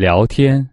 聊天